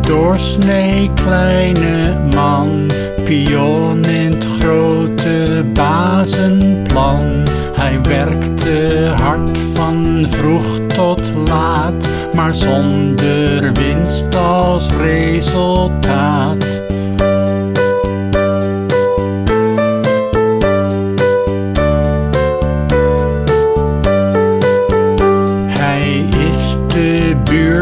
doorsnee kleine man, pion in het grote bazenplan. Hij werkte hard van vroeg tot laat, maar zonder winst als resultaat.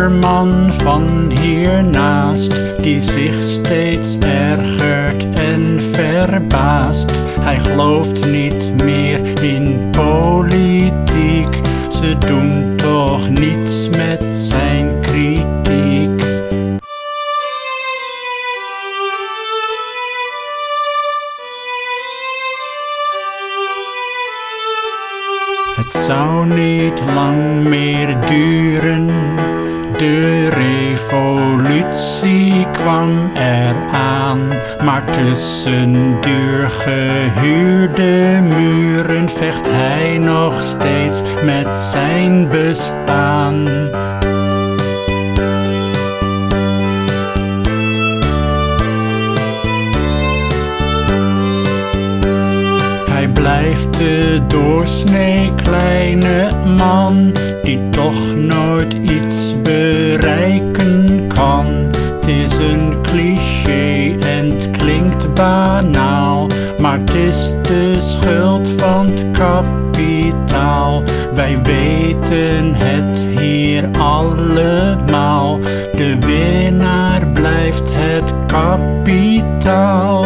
Buurman van hiernaast, die zich steeds ergert en verbaast. Hij gelooft niet meer in politiek, ze doen toch niets met zijn kritiek. Het zou niet lang meer duren. De revolutie kwam eraan, maar tussen duur gehuurde muren vecht hij nog steeds met zijn bestaan. Blijft de doorsnee kleine man die toch nooit iets bereiken kan. Het is een cliché en het klinkt banaal, maar het is de schuld van het kapitaal. Wij weten het hier allemaal, de winnaar blijft het kapitaal.